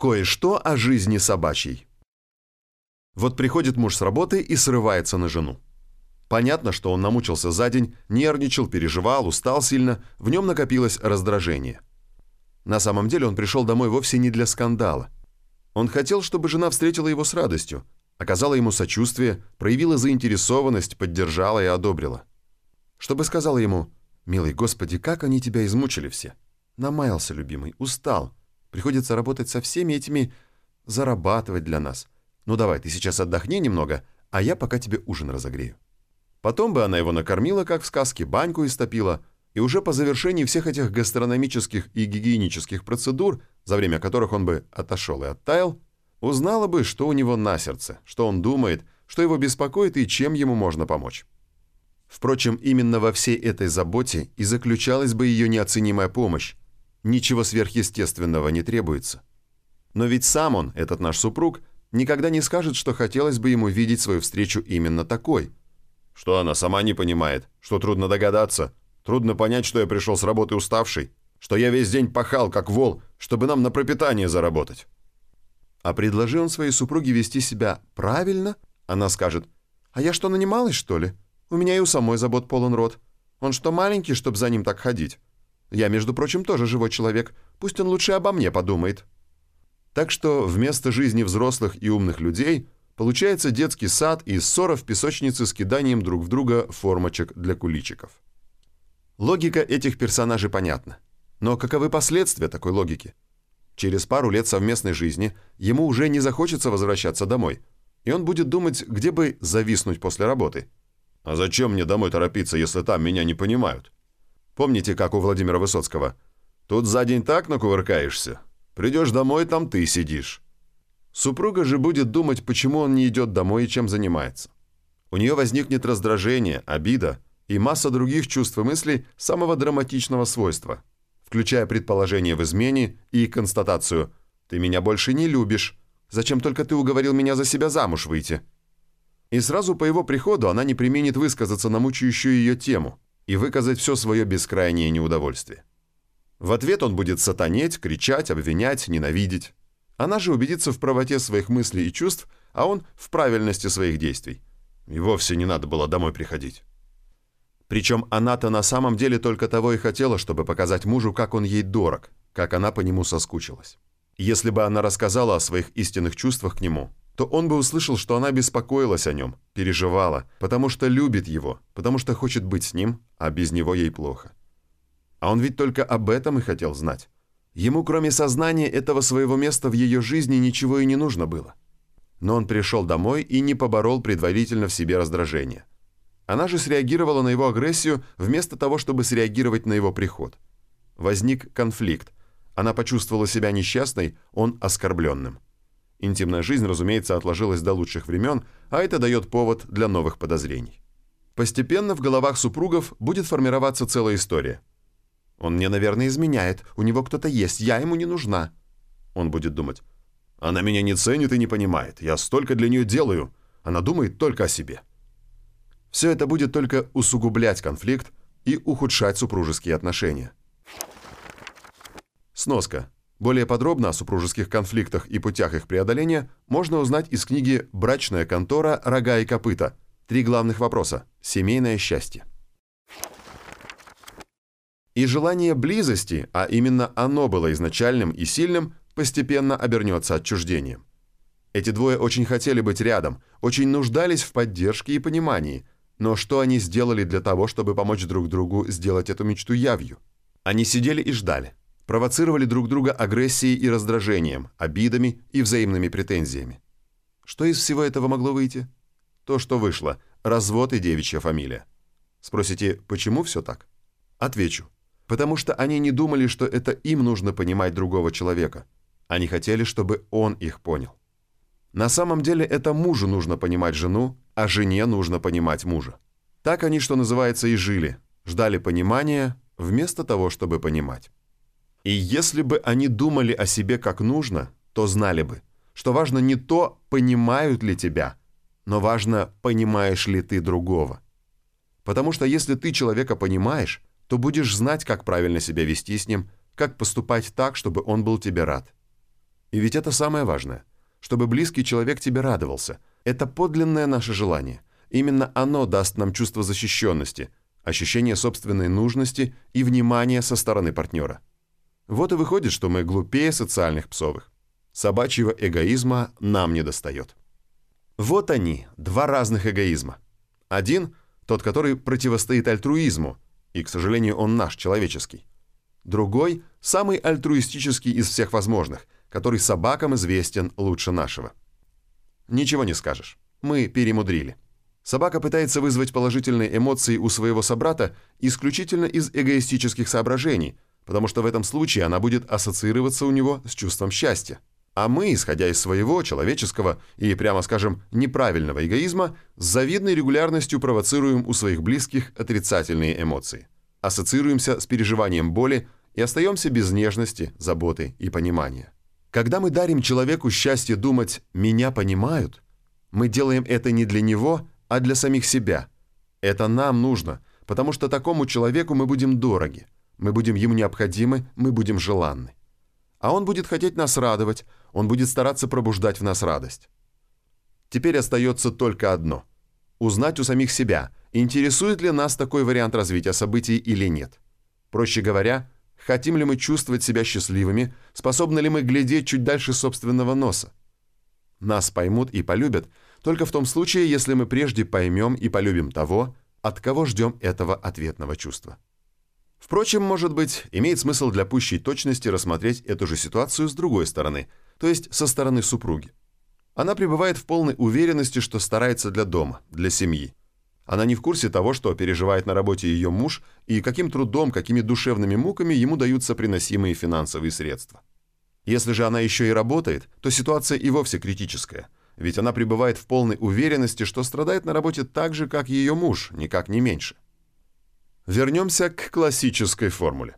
Кое-что о жизни собачьей. Вот приходит муж с работы и срывается на жену. Понятно, что он намучился за день, нервничал, переживал, устал сильно, в нем накопилось раздражение. На самом деле он пришел домой вовсе не для скандала. Он хотел, чтобы жена встретила его с радостью, оказала ему сочувствие, проявила заинтересованность, поддержала и одобрила. Чтобы сказала ему «Милый Господи, как они тебя измучили все!» Намаялся, любимый, устал. Приходится работать со всеми этими... зарабатывать для нас. Ну давай, ты сейчас отдохни немного, а я пока тебе ужин разогрею. Потом бы она его накормила, как в сказке, баньку истопила, и уже по завершении всех этих гастрономических и гигиенических процедур, за время которых он бы отошел и оттаял, узнала бы, что у него на сердце, что он думает, что его беспокоит и чем ему можно помочь. Впрочем, именно во всей этой заботе и заключалась бы ее неоценимая помощь. Ничего сверхъестественного не требуется. Но ведь сам он, этот наш супруг, никогда не скажет, что хотелось бы ему видеть свою встречу именно такой – что она сама не понимает, что трудно догадаться, трудно понять, что я пришел с работы уставший, что я весь день пахал, как вол, чтобы нам на пропитание заработать. А предложи он своей супруге вести себя правильно, она скажет, «А я что, нанималась, что ли? У меня и у самой забот полон рот. Он что, маленький, чтобы за ним так ходить? Я, между прочим, тоже живой человек, пусть он лучше обо мне подумает». Так что вместо жизни взрослых и умных людей – Получается детский сад и ссора в песочнице с киданием друг в друга формочек для куличиков. Логика этих персонажей понятна. Но каковы последствия такой логики? Через пару лет совместной жизни ему уже не захочется возвращаться домой, и он будет думать, где бы зависнуть после работы. А зачем мне домой торопиться, если там меня не понимают? Помните, как у Владимира Высоцкого? Тут за день так накувыркаешься. Придешь домой, там ты сидишь. Супруга же будет думать, почему он не идет домой и чем занимается. У нее возникнет раздражение, обида и масса других чувств и мыслей самого драматичного свойства, включая предположение в измене и констатацию «ты меня больше не любишь, зачем только ты уговорил меня за себя замуж выйти?» И сразу по его приходу она не применит высказаться на мучающую ее тему и выказать все свое бескрайнее неудовольствие. В ответ он будет сатанеть, кричать, обвинять, ненавидеть. Она же убедится в правоте своих мыслей и чувств, а он в правильности своих действий. И вовсе не надо было домой приходить. Причем она-то на самом деле только того и хотела, чтобы показать мужу, как он ей дорог, как она по нему соскучилась. Если бы она рассказала о своих истинных чувствах к нему, то он бы услышал, что она беспокоилась о нем, переживала, потому что любит его, потому что хочет быть с ним, а без него ей плохо. А он ведь только об этом и хотел знать. Ему, кроме сознания этого своего места в ее жизни, ничего и не нужно было. Но он пришел домой и не поборол предварительно в себе раздражение. Она же среагировала на его агрессию вместо того, чтобы среагировать на его приход. Возник конфликт. Она почувствовала себя несчастной, он оскорбленным. Интимная жизнь, разумеется, отложилась до лучших времен, а это дает повод для новых подозрений. Постепенно в головах супругов будет формироваться целая история – он мне, наверное, изменяет. У него кто-то есть. Я ему не нужна. Он будет думать. Она меня не ценит и не понимает. Я столько для нее делаю. Она думает только о себе. Все это будет только усугублять конфликт и ухудшать супружеские отношения. Сноска. Более подробно о супружеских конфликтах и путях их преодоления можно узнать из книги «Брачная контора. Рога и копыта». Три главных вопроса. Семейное счастье. И желание близости, а именно оно было изначальным и сильным, постепенно обернется отчуждением. Эти двое очень хотели быть рядом, очень нуждались в поддержке и понимании, но что они сделали для того, чтобы помочь друг другу сделать эту мечту явью? Они сидели и ждали, провоцировали друг друга агрессией и раздражением, обидами и взаимными претензиями. Что из всего этого могло выйти? То, что вышло – развод и девичья фамилия. Спросите, почему все так? Отвечу потому что они не думали, что это им нужно понимать другого человека. Они хотели, чтобы он их понял. На самом деле это мужу нужно понимать жену, а жене нужно понимать мужа. Так они, что называется, и жили, ждали понимания вместо того, чтобы понимать. И если бы они думали о себе как нужно, то знали бы, что важно не то, понимают ли тебя, но важно, понимаешь ли ты другого. Потому что если ты человека понимаешь, то будешь знать, как правильно себя вести с ним, как поступать так, чтобы он был тебе рад. И ведь это самое важное, чтобы близкий человек тебе радовался. Это подлинное наше желание. Именно оно даст нам чувство защищенности, ощущение собственной нужности и внимания со стороны партнера. Вот и выходит, что мы глупее социальных псовых. Собачьего эгоизма нам не достает. Вот они, два разных эгоизма. Один – тот, который противостоит альтруизму, и, к сожалению, он наш, человеческий. Другой – самый альтруистический из всех возможных, который собакам известен лучше нашего. Ничего не скажешь. Мы перемудрили. Собака пытается вызвать положительные эмоции у своего собрата исключительно из эгоистических соображений, потому что в этом случае она будет ассоциироваться у него с чувством счастья. А мы, исходя из своего человеческого и, прямо скажем, неправильного эгоизма, с завидной регулярностью провоцируем у своих близких отрицательные эмоции. Ассоциируемся с переживанием боли и остаемся без нежности, заботы и понимания. Когда мы дарим человеку счастье думать «меня понимают», мы делаем это не для него, а для самих себя. Это нам нужно, потому что такому человеку мы будем дороги, мы будем ему необходимы, мы будем желанны. А он будет хотеть нас радовать, он будет стараться пробуждать в нас радость. Теперь остается только одно – узнать у самих себя, интересует ли нас такой вариант развития событий или нет. Проще говоря, хотим ли мы чувствовать себя счастливыми, способны ли мы глядеть чуть дальше собственного носа. Нас поймут и полюбят только в том случае, если мы прежде поймем и полюбим того, от кого ждем этого ответного чувства. Впрочем, может быть, имеет смысл для пущей точности рассмотреть эту же ситуацию с другой стороны, то есть со стороны супруги. Она пребывает в полной уверенности, что старается для дома, для семьи. Она не в курсе того, что переживает на работе ее муж и каким трудом, какими душевными муками ему даются приносимые финансовые средства. Если же она еще и работает, то ситуация и вовсе критическая, ведь она пребывает в полной уверенности, что страдает на работе так же, как ее муж, никак не меньше. Вернемся к классической формуле.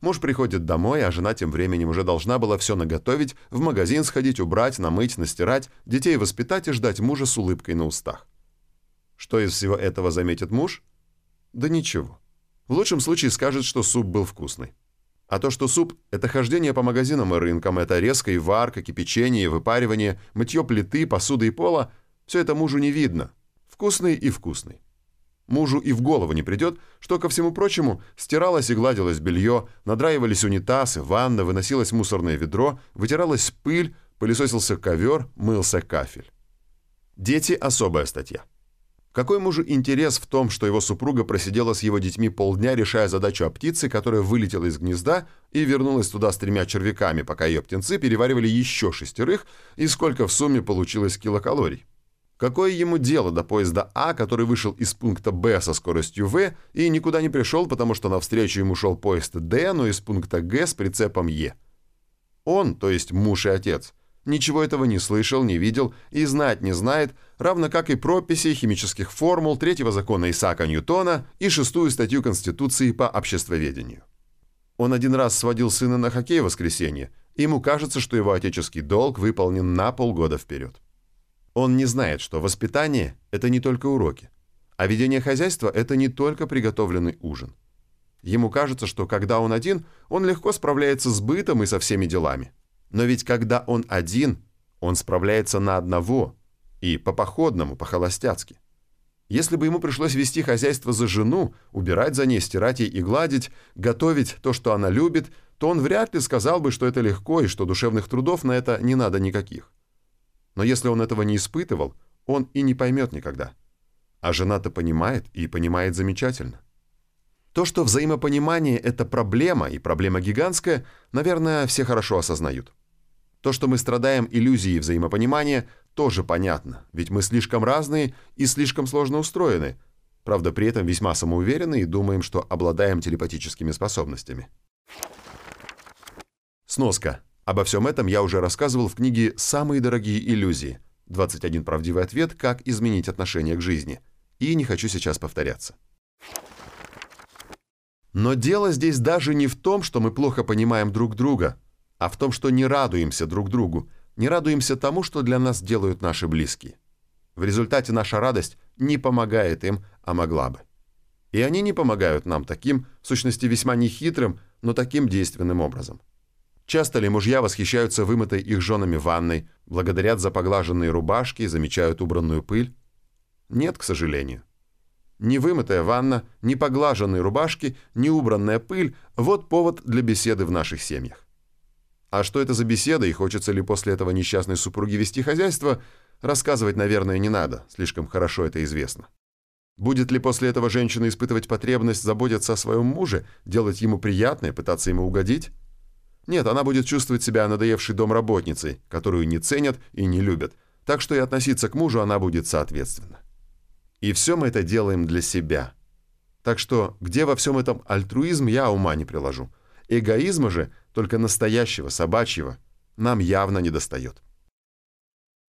Муж приходит домой, а жена тем временем уже должна была все наготовить, в магазин сходить, убрать, намыть, настирать, детей воспитать и ждать мужа с улыбкой на устах. Что из всего этого заметит муж? Да ничего. В лучшем случае скажет, что суп был вкусный. А то, что суп – это хождение по магазинам и рынкам, это резка и варка, кипячение, выпаривание, мытье плиты, посуды и пола – все это мужу не видно. Вкусный и вкусный. Мужу и в голову не придет, что, ко всему прочему, стиралось и гладилось белье, надраивались унитазы, ванна, выносилось мусорное ведро, вытиралась пыль, пылесосился ковер, мылся кафель. Дети – особая статья. Какой мужу интерес в том, что его супруга просидела с его детьми полдня, решая задачу о птице, которая вылетела из гнезда и вернулась туда с тремя червяками, пока ее птенцы переваривали еще шестерых, и сколько в сумме получилось килокалорий? Какое ему дело до поезда А, который вышел из пункта Б со скоростью В и никуда не пришел, потому что навстречу ему шел поезд Д, но из пункта Г с прицепом Е? Он, то есть муж и отец, ничего этого не слышал, не видел и знать не знает, равно как и прописи химических формул третьего закона Исаака Ньютона и шестую статью Конституции по обществоведению. Он один раз сводил сына на хоккей в воскресенье, и ему кажется, что его отеческий долг выполнен на полгода вперед. Он не знает, что воспитание – это не только уроки, а ведение хозяйства – это не только приготовленный ужин. Ему кажется, что когда он один, он легко справляется с бытом и со всеми делами. Но ведь когда он один, он справляется на одного и по-походному, по-холостяцки. Если бы ему пришлось вести хозяйство за жену, убирать за ней, стирать ей и гладить, готовить то, что она любит, то он вряд ли сказал бы, что это легко и что душевных трудов на это не надо никаких. Но если он этого не испытывал, он и не поймет никогда. А жена-то понимает, и понимает замечательно. То, что взаимопонимание – это проблема, и проблема гигантская, наверное, все хорошо осознают. То, что мы страдаем иллюзией взаимопонимания, тоже понятно, ведь мы слишком разные и слишком сложно устроены, правда, при этом весьма самоуверены и думаем, что обладаем телепатическими способностями. Сноска. Обо всем этом я уже рассказывал в книге «Самые дорогие иллюзии. 21 правдивый ответ. Как изменить отношение к жизни». И не хочу сейчас повторяться. Но дело здесь даже не в том, что мы плохо понимаем друг друга, а в том, что не радуемся друг другу, не радуемся тому, что для нас делают наши близкие. В результате наша радость не помогает им, а могла бы. И они не помогают нам таким, в сущности весьма нехитрым, но таким действенным образом. Часто ли мужья восхищаются вымытой их женами ванной, благодарят за поглаженные рубашки, замечают убранную пыль? Нет, к сожалению. Ни вымытая ванна, ни поглаженные рубашки, ни убранная пыль – вот повод для беседы в наших семьях. А что это за беседа и хочется ли после этого несчастной супруги вести хозяйство, рассказывать, наверное, не надо, слишком хорошо это известно. Будет ли после этого женщина испытывать потребность заботиться о своем муже, делать ему приятное, пытаться ему угодить? Нет, она будет чувствовать себя надоевшей домработницей, которую не ценят и не любят, так что и относиться к мужу она будет соответственно. И все мы это делаем для себя. Так что где во всем этом альтруизм, я ума не приложу. Эгоизма же, только настоящего, собачьего, нам явно не достает.